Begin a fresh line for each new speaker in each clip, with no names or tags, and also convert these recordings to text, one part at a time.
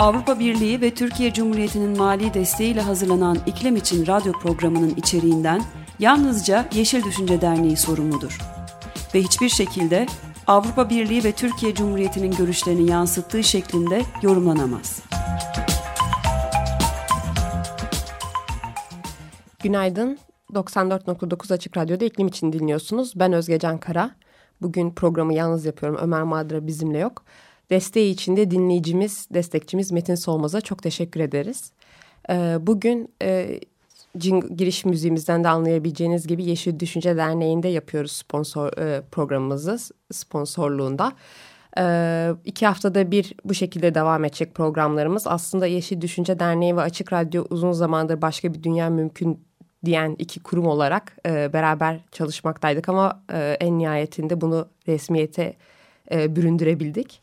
Avrupa Birliği ve Türkiye Cumhuriyeti'nin mali desteğiyle hazırlanan İklim için radyo programının içeriğinden yalnızca Yeşil Düşünce Derneği sorumludur. Ve hiçbir şekilde Avrupa Birliği ve Türkiye Cumhuriyeti'nin görüşlerini yansıttığı şeklinde yorumlanamaz.
Günaydın. 94.9 Açık Radyo'da iklim için dinliyorsunuz. Ben Özge Can Kara. Bugün programı yalnız yapıyorum. Ömer Madra bizimle yok. Desteği için de dinleyicimiz, destekçimiz Metin Solmaz'a çok teşekkür ederiz. Ee, bugün e, giriş müziğimizden de anlayabileceğiniz gibi Yeşil Düşünce Derneği'nde yapıyoruz sponsor e, programımızı sponsorluğunda. E, iki haftada bir bu şekilde devam edecek programlarımız. Aslında Yeşil Düşünce Derneği ve Açık Radyo uzun zamandır başka bir dünya mümkün diyen iki kurum olarak e, beraber çalışmaktaydık ama en nihayetinde bunu resmiyete e, büründürebildik.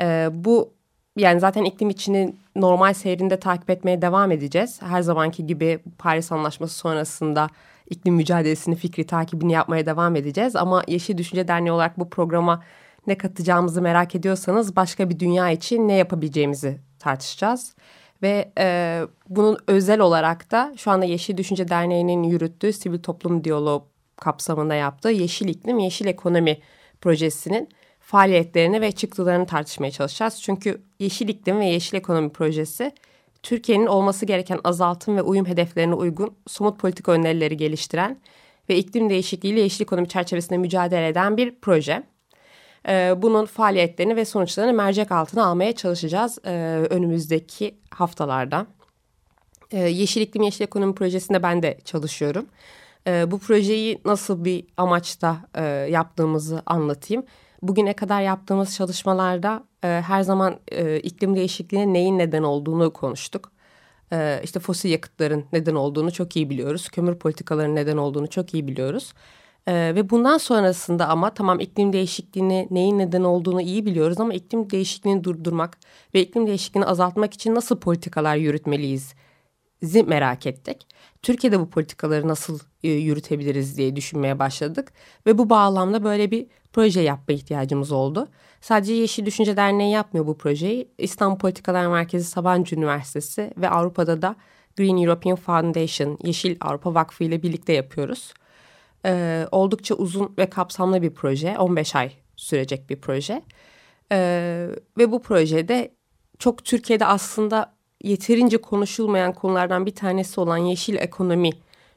E, bu yani zaten iklim içinin normal seyrinde takip etmeye devam edeceğiz. Her zamanki gibi Paris Anlaşması sonrasında iklim mücadelesini, fikri takibini yapmaya devam edeceğiz. Ama Yeşil Düşünce Derneği olarak bu programa ne katacağımızı merak ediyorsanız başka bir dünya için ne yapabileceğimizi tartışacağız. Ve e, bunun özel olarak da şu anda Yeşil Düşünce Derneği'nin yürüttüğü sivil toplum diyaloğu kapsamında yaptığı Yeşil İklim, Yeşil Ekonomi projesinin faaliyetlerini ve çıktılarını tartışmaya çalışacağız. Çünkü Yeşil İklim ve Yeşil Ekonomi projesi Türkiye'nin olması gereken azaltım ve uyum hedeflerine uygun somut politika önerileri geliştiren ve iklim değişikliğiyle yeşil ekonomi çerçevesinde mücadele eden bir proje. Ee, bunun faaliyetlerini ve sonuçlarını mercek altına almaya çalışacağız e, önümüzdeki haftalarda. Ee, yeşil İklim Yeşil Ekonomi Projesi'nde ben de çalışıyorum. Ee, bu projeyi nasıl bir amaçta e, yaptığımızı anlatayım. Bugüne kadar yaptığımız çalışmalarda e, her zaman iklim değişikliğine neyin neden olduğunu konuştuk. İşte fosil yakıtların neden olduğunu çok iyi biliyoruz. Kömür politikalarının neden olduğunu çok iyi biliyoruz. Ee, ve bundan sonrasında ama tamam iklim değişikliğini neyin neden olduğunu iyi biliyoruz ama iklim değişikliğini durdurmak ve iklim değişikliğini azaltmak için nasıl politikalar yürütmeliyiz merak ettik. Türkiye'de bu politikaları nasıl e, yürütebiliriz diye düşünmeye başladık ve bu bağlamda böyle bir proje yapma ihtiyacımız oldu. Sadece Yeşil Düşünce Derneği yapmıyor bu projeyi. İstanbul Politikalar Merkezi Sabancı Üniversitesi ve Avrupa'da da Green European Foundation, Yeşil Avrupa Vakfı ile birlikte yapıyoruz e, oldukça uzun ve kapsamlı bir proje. 15 ay sürecek bir proje. E, ve bu projede çok Türkiye'de aslında yeterince konuşulmayan konulardan bir tanesi olan yeşil ekonomi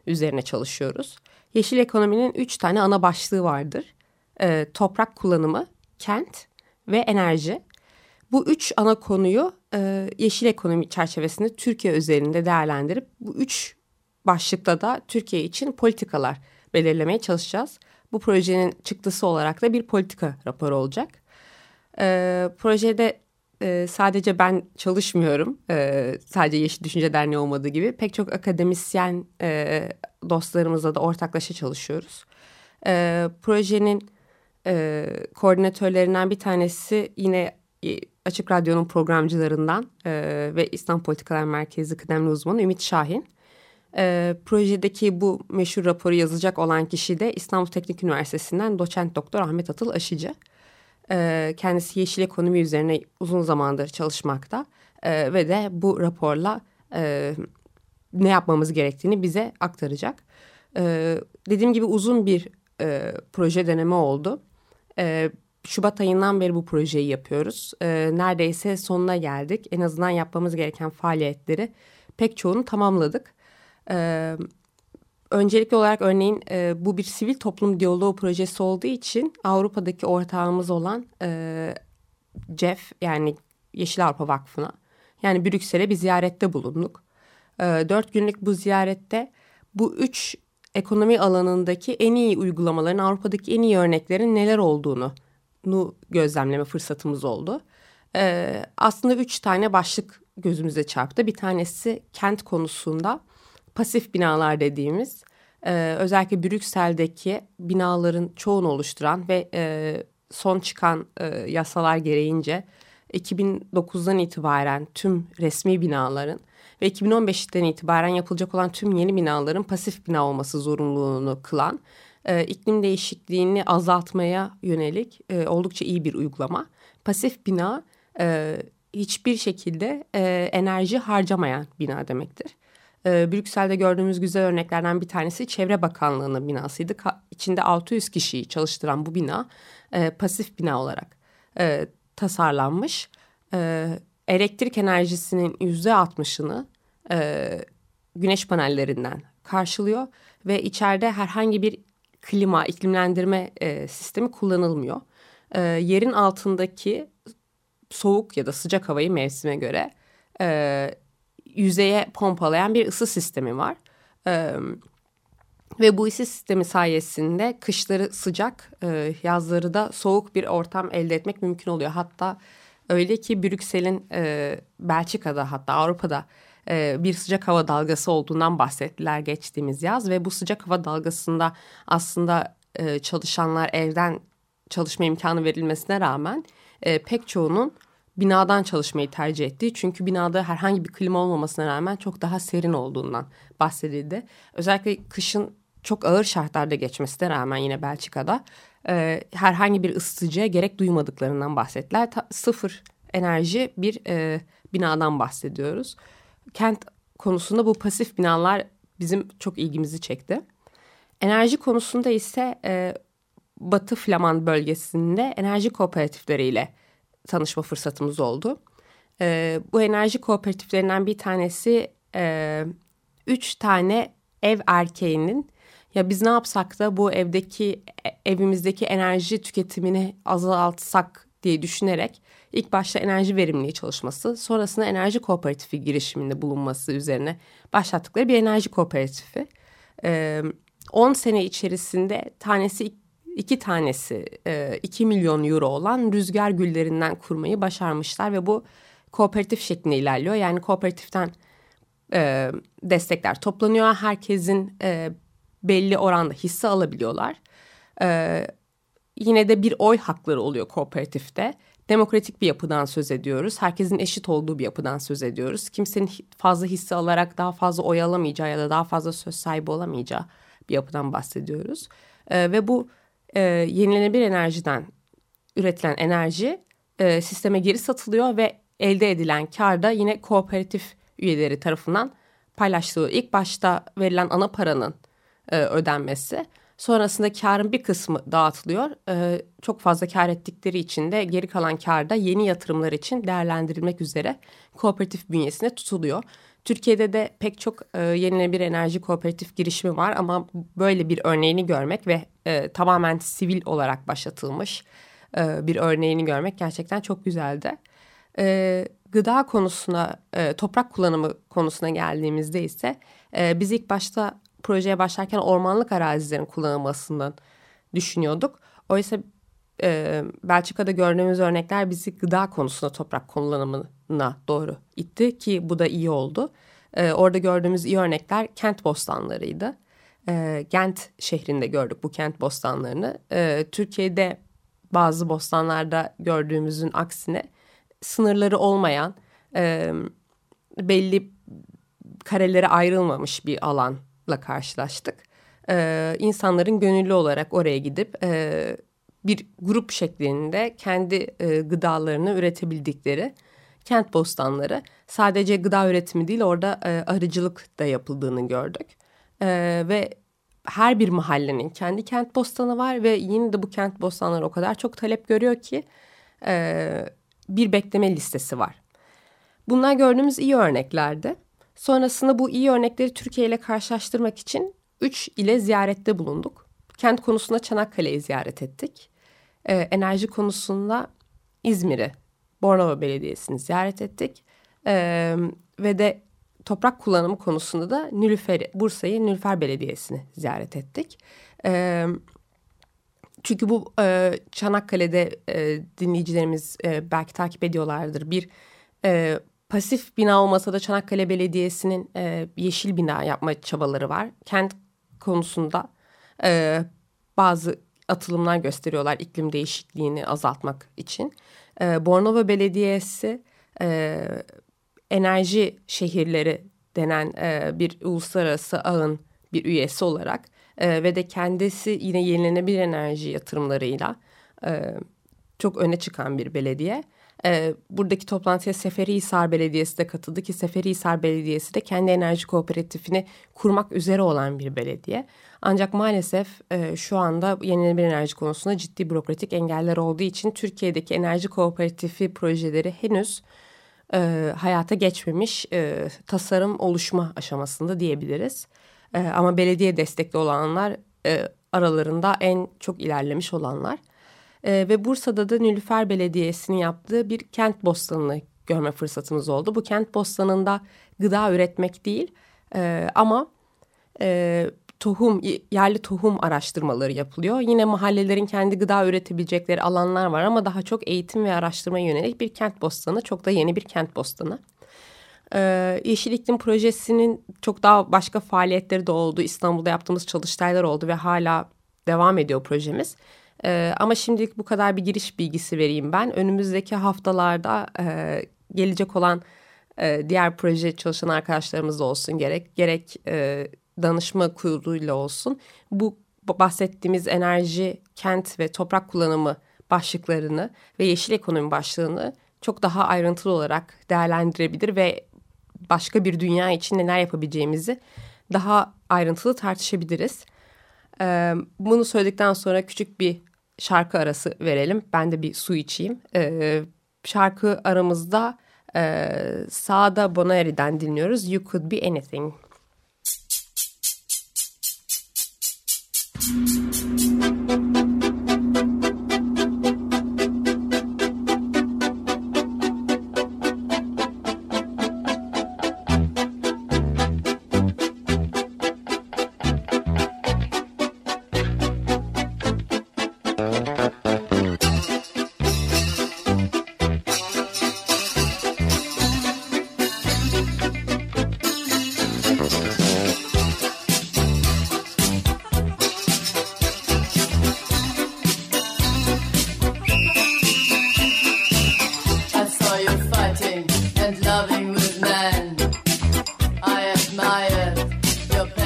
üzerine çalışıyoruz. Yeşil ekonominin üç tane ana başlığı vardır. E, toprak kullanımı, kent ve enerji. Bu üç ana konuyu e, yeşil ekonomi çerçevesinde Türkiye özelinde değerlendirip bu üç başlıkta da Türkiye için politikalar belirlemeye çalışacağız. Bu projenin çıktısı olarak da bir politika raporu olacak. E, projede e, sadece ben çalışmıyorum. E, sadece Yeşil Düşünce Derneği olmadığı gibi pek çok akademisyen e, dostlarımızla da ortaklaşa çalışıyoruz. E, projenin e, koordinatörlerinden bir tanesi yine e, Açık Radyo'nun programcılarından e, ve İslam Politikalar Merkezi kıdemli uzmanı Ümit Şahin. E, projedeki bu meşhur raporu yazacak olan kişi de İstanbul Teknik Üniversitesi'nden doçent doktor Ahmet Atıl Aşıcı. E, kendisi yeşil ekonomi üzerine uzun zamandır çalışmakta e, ve de bu raporla e, ne yapmamız gerektiğini bize aktaracak. E, dediğim gibi uzun bir e, proje deneme oldu. Şubat ayından beri bu projeyi yapıyoruz. Neredeyse sonuna geldik. En azından yapmamız gereken faaliyetleri pek çoğunu tamamladık. Ee, öncelikli olarak örneğin e, bu bir sivil toplum diyaloğu projesi olduğu için Avrupa'daki ortağımız olan e, CEF yani Yeşil Avrupa Vakfı'na yani Brüksel'e bir ziyarette bulunduk. E, dört günlük bu ziyarette bu üç ekonomi alanındaki en iyi uygulamaların Avrupa'daki en iyi örneklerin neler olduğunu gözlemleme fırsatımız oldu. Ee, aslında üç tane başlık gözümüze çarptı. Bir tanesi kent konusunda pasif binalar dediğimiz e, özellikle Brüksel'deki binaların çoğunu oluşturan ve e, son çıkan e, yasalar gereğince 2009'dan itibaren tüm resmi binaların ve 2015'ten itibaren yapılacak olan tüm yeni binaların pasif bina olması zorunluluğunu kılan e, iklim değişikliğini azaltmaya yönelik e, oldukça iyi bir uygulama. Pasif bina e, hiçbir şekilde e, enerji harcamayan bina demektir. E, Brüksel'de gördüğümüz güzel örneklerden bir tanesi Çevre Bakanlığı'nın binasıydı. Ka içinde 600 kişiyi çalıştıran bu bina e, pasif bina olarak e, tasarlanmış. E, elektrik enerjisinin yüzde altmışını e, güneş panellerinden karşılıyor ve içeride herhangi bir klima, iklimlendirme e, sistemi kullanılmıyor. E, yerin altındaki soğuk ya da sıcak havayı mevsime göre e, yüzeye pompalayan bir ısı sistemi var. E, ve bu ısı sistemi sayesinde kışları sıcak, e, yazları da soğuk bir ortam elde etmek mümkün oluyor. Hatta öyle ki Brüksel'in e, Belçika'da hatta Avrupa'da e, bir sıcak hava dalgası olduğundan bahsettiler geçtiğimiz yaz. Ve bu sıcak hava dalgasında aslında e, çalışanlar evden çalışma imkanı verilmesine rağmen e, pek çoğunun binadan çalışmayı tercih ettiği. Çünkü binada herhangi bir klima olmamasına rağmen çok daha serin olduğundan bahsedildi. Özellikle kışın çok ağır şartlarda geçmesine rağmen yine Belçika'da e, herhangi bir ısıtıcıya gerek duymadıklarından bahsettiler. Ta, sıfır enerji bir e, binadan bahsediyoruz. Kent konusunda bu pasif binalar bizim çok ilgimizi çekti. Enerji konusunda ise e, Batı Flaman bölgesinde enerji kooperatifleriyle tanışma fırsatımız oldu. E, bu enerji kooperatiflerinden bir tanesi e, üç tane ev erkeğinin ya biz ne yapsak da bu evdeki e, evimizdeki enerji tüketimini azaltsak diye düşünerek ilk başta enerji verimliliği çalışması sonrasında enerji kooperatifi girişiminde bulunması üzerine başlattıkları bir enerji kooperatifi. 10 sene içerisinde tanesi iki tanesi 2 milyon euro olan rüzgar güllerinden kurmayı başarmışlar ve bu kooperatif şeklinde ilerliyor. Yani kooperatiften destekler toplanıyor. Herkesin belli oranda hisse alabiliyorlar. Ee, yine de bir oy hakları oluyor kooperatifte. Demokratik bir yapıdan söz ediyoruz. Herkesin eşit olduğu bir yapıdan söz ediyoruz. Kimsenin fazla hisse alarak daha fazla oy alamayacağı ya da daha fazla söz sahibi olamayacağı bir yapıdan bahsediyoruz. Ee, ve bu e, yenilenebilir enerjiden üretilen enerji e, sisteme geri satılıyor ve elde edilen kar da yine kooperatif üyeleri tarafından paylaşılıyor. İlk başta verilen ana paranın e, ödenmesi. Sonrasında karın bir kısmı dağıtılıyor. E, çok fazla kar ettikleri için de geri kalan kar da yeni yatırımlar için değerlendirilmek üzere kooperatif bünyesine tutuluyor. Türkiye'de de pek çok e, yenilenebilir enerji kooperatif girişimi var ama böyle bir örneğini görmek ve e, tamamen sivil olarak başlatılmış e, bir örneğini görmek gerçekten çok güzeldi. E, gıda konusuna, e, toprak kullanımı konusuna geldiğimizde ise e, biz ilk başta projeye başlarken ormanlık arazilerin kullanılmasından düşünüyorduk. Oysa e, Belçika'da gördüğümüz örnekler bizi gıda konusunda toprak kullanımına doğru itti ki bu da iyi oldu. E, orada gördüğümüz iyi örnekler kent bostanlarıydı. E, Gent şehrinde gördük bu kent bostanlarını. E, Türkiye'de bazı bostanlarda gördüğümüzün aksine sınırları olmayan e, belli karelere ayrılmamış bir alan la karşılaştık. Ee, insanların gönüllü olarak oraya gidip e, bir grup şeklinde kendi e, gıdalarını üretebildikleri kent bostanları sadece gıda üretimi değil orada e, arıcılık da yapıldığını gördük. E, ve her bir mahallenin kendi kent bostanı var ve yine de bu kent bostanları o kadar çok talep görüyor ki e, bir bekleme listesi var. Bunlar gördüğümüz iyi örneklerdi. Sonrasında bu iyi örnekleri Türkiye ile karşılaştırmak için 3 ile ziyarette bulunduk. Kent konusunda Çanakkale'yi ziyaret ettik. Ee, enerji konusunda İzmir'i, Bornova Belediyesi'ni ziyaret ettik. Ee, ve de toprak kullanımı konusunda da Nülüfer, Bursa'yı Nülfer Belediyesi'ni ziyaret ettik. Ee, çünkü bu e, Çanakkale'de e, dinleyicilerimiz e, belki takip ediyorlardır. Bir e, pasif bina olmasa da Çanakkale Belediyesi'nin e, yeşil bina yapma çabaları var. Kent konusunda e, bazı atılımlar gösteriyorlar iklim değişikliğini azaltmak için. E, Bornova Belediyesi e, enerji şehirleri denen e, bir uluslararası ağın bir üyesi olarak e, ve de kendisi yine yenilenebilir enerji yatırımlarıyla e, çok öne çıkan bir belediye. E, buradaki toplantıya Seferihisar Belediyesi de katıldı ki Seferihisar Belediyesi de kendi enerji kooperatifini kurmak üzere olan bir belediye. Ancak maalesef e, şu anda yenilenebilir enerji konusunda ciddi bürokratik engeller olduğu için Türkiye'deki enerji kooperatifi projeleri henüz e, hayata geçmemiş e, tasarım oluşma aşamasında diyebiliriz. E, ama belediye destekli olanlar e, aralarında en çok ilerlemiş olanlar. E, ve Bursa'da da Nülüfer Belediyesi'nin yaptığı bir kent bostanını görme fırsatımız oldu. Bu kent bostanında gıda üretmek değil e, ama e, tohum, yerli tohum araştırmaları yapılıyor. Yine mahallelerin kendi gıda üretebilecekleri alanlar var ama daha çok eğitim ve araştırma yönelik bir kent bostanı. Çok da yeni bir kent bostanı. Ee, Yeşil İklim Projesi'nin çok daha başka faaliyetleri de oldu. İstanbul'da yaptığımız çalıştaylar oldu ve hala devam ediyor projemiz. Ee, ama şimdilik bu kadar bir giriş bilgisi vereyim ben. Önümüzdeki haftalarda e, gelecek olan e, diğer proje çalışan arkadaşlarımız da olsun gerek. Gerek e, danışma kuruluyla olsun. Bu bahsettiğimiz enerji, kent ve toprak kullanımı başlıklarını ve yeşil ekonomi başlığını çok daha ayrıntılı olarak değerlendirebilir ve başka bir dünya için neler yapabileceğimizi daha ayrıntılı tartışabiliriz. Ee, bunu söyledikten sonra küçük bir şarkı arası verelim. Ben de bir su içeyim. Ee, şarkı aramızda e, Sağda Bonaire'den dinliyoruz. You Could Be Anything.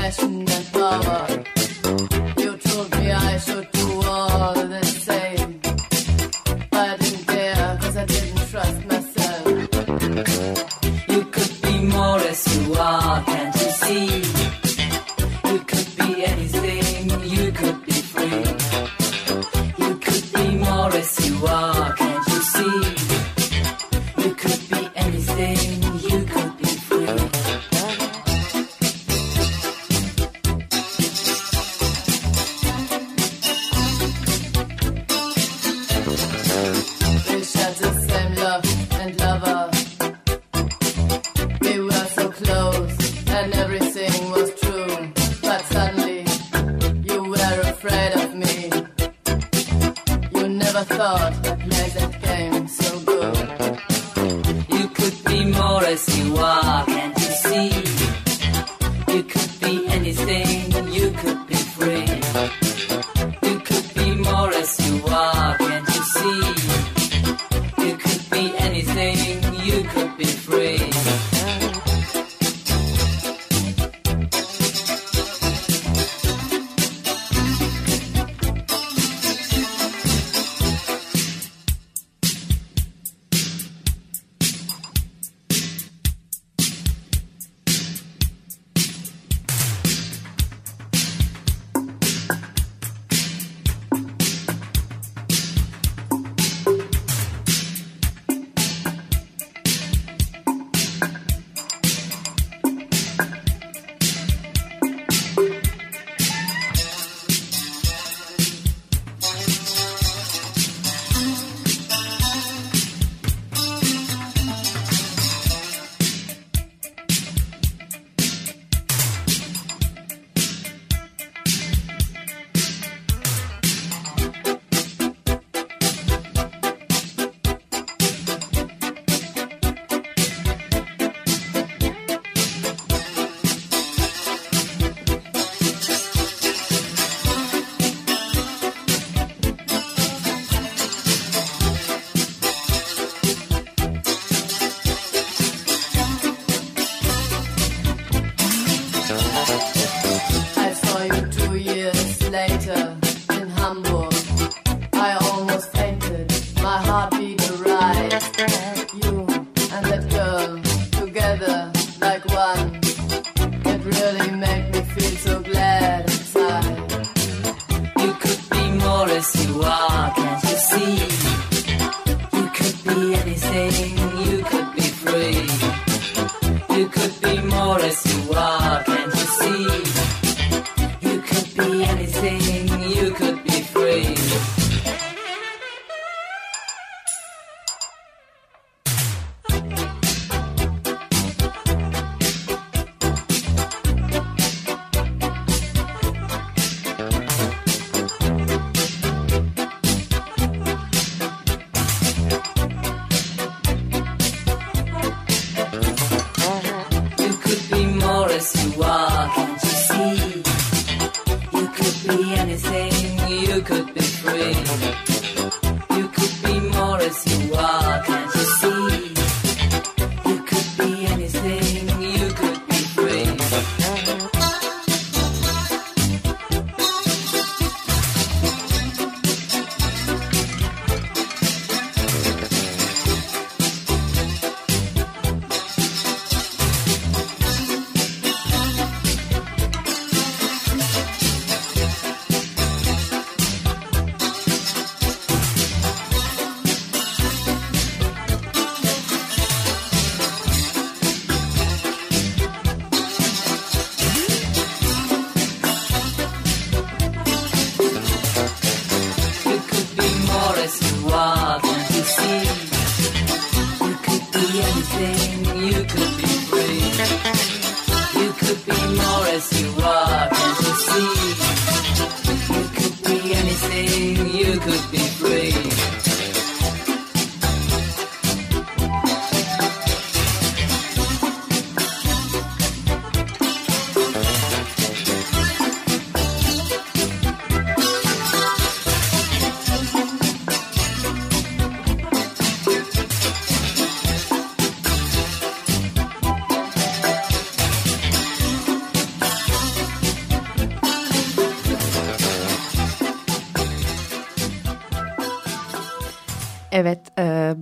eyes from down. Who
shut the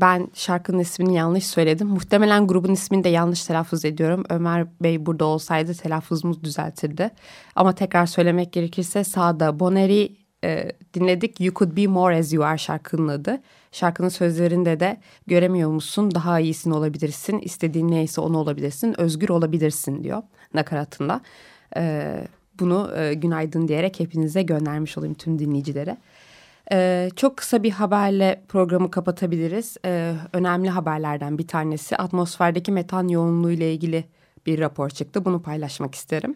ben şarkının ismini yanlış söyledim. Muhtemelen grubun ismini de yanlış telaffuz ediyorum. Ömer Bey burada olsaydı telaffuzumuzu düzeltirdi. Ama tekrar söylemek gerekirse sağda Boneri e, dinledik. You Could Be More As You Are şarkının adı. Şarkının sözlerinde de göremiyor musun daha iyisin olabilirsin. İstediğin neyse onu olabilirsin. Özgür olabilirsin diyor nakaratında. E, bunu e, günaydın diyerek hepinize göndermiş olayım tüm dinleyicilere. Ee, çok kısa bir haberle programı kapatabiliriz. Ee, önemli haberlerden bir tanesi atmosferdeki metan yoğunluğu ile ilgili bir rapor çıktı. Bunu paylaşmak isterim.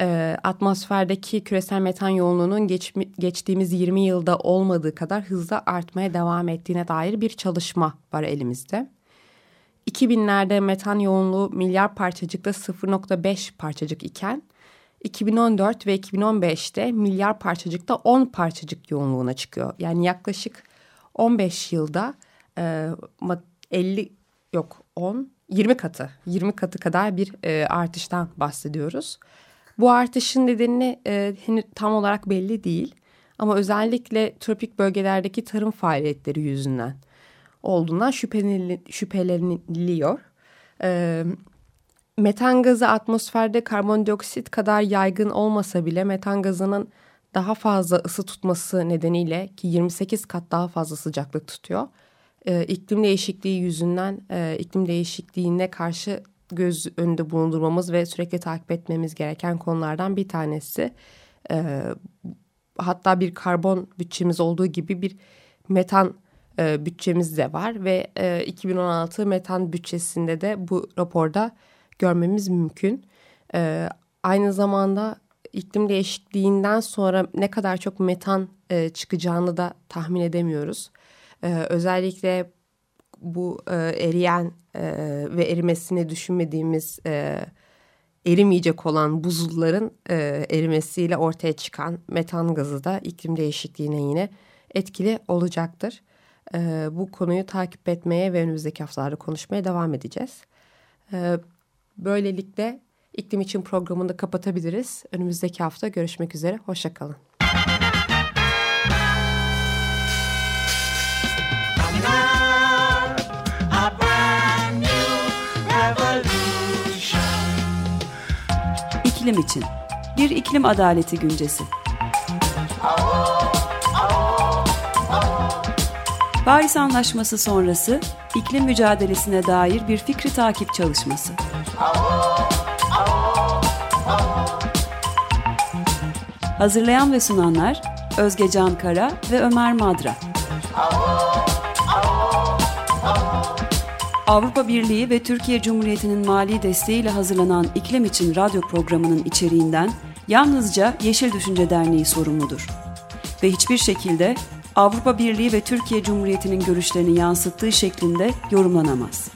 Ee, atmosferdeki küresel metan yoğunluğunun geç, geçtiğimiz 20 yılda olmadığı kadar hızla artmaya devam ettiğine dair bir çalışma var elimizde. 2000'lerde metan yoğunluğu milyar parçacıkta 0.5 parçacık iken 2014 ve 2015'te milyar parçacıkta 10 parçacık yoğunluğuna çıkıyor. Yani yaklaşık 15 yılda e, 50 yok 10 20 katı 20 katı kadar bir e, artıştan bahsediyoruz. Bu artışın nedeni e, henüz tam olarak belli değil ama özellikle tropik bölgelerdeki tarım faaliyetleri yüzünden olduğundan şüpheleniliyor. E, metan gazı atmosferde karbondioksit kadar yaygın olmasa bile metan gazının daha fazla ısı tutması nedeniyle ki 28 kat daha fazla sıcaklık tutuyor. E, iklim değişikliği yüzünden e, iklim değişikliğine karşı göz önünde bulundurmamız ve sürekli takip etmemiz gereken konulardan bir tanesi. E, hatta bir karbon bütçemiz olduğu gibi bir metan e, bütçemiz de var ve e, 2016 metan bütçesinde de bu raporda görmemiz mümkün. E, aynı zamanda iklim değişikliğinden sonra ne kadar çok metan e, çıkacağını da tahmin edemiyoruz. E, özellikle bu e, eriyen e, ve erimesini düşünmediğimiz e, erimeyecek olan buzulların e, erimesiyle ortaya çıkan metan gazı da iklim değişikliğine yine etkili olacaktır. E, bu konuyu takip etmeye ve önümüzdeki haftalarda konuşmaya devam edeceğiz. E, Böylelikle iklim için programını kapatabiliriz. Önümüzdeki hafta görüşmek üzere. Hoşçakalın.
İklim için bir iklim adaleti güncesi. Paris Anlaşması sonrası iklim mücadelesine dair bir fikri takip çalışması. Hazırlayan ve sunanlar Özge Can Kara ve Ömer Madra. Avrupa Birliği ve Türkiye Cumhuriyeti'nin mali desteğiyle hazırlanan İklim için radyo programının içeriğinden yalnızca Yeşil Düşünce Derneği sorumludur. Ve hiçbir şekilde Avrupa Birliği ve Türkiye Cumhuriyeti'nin görüşlerini yansıttığı şeklinde yorumlanamaz.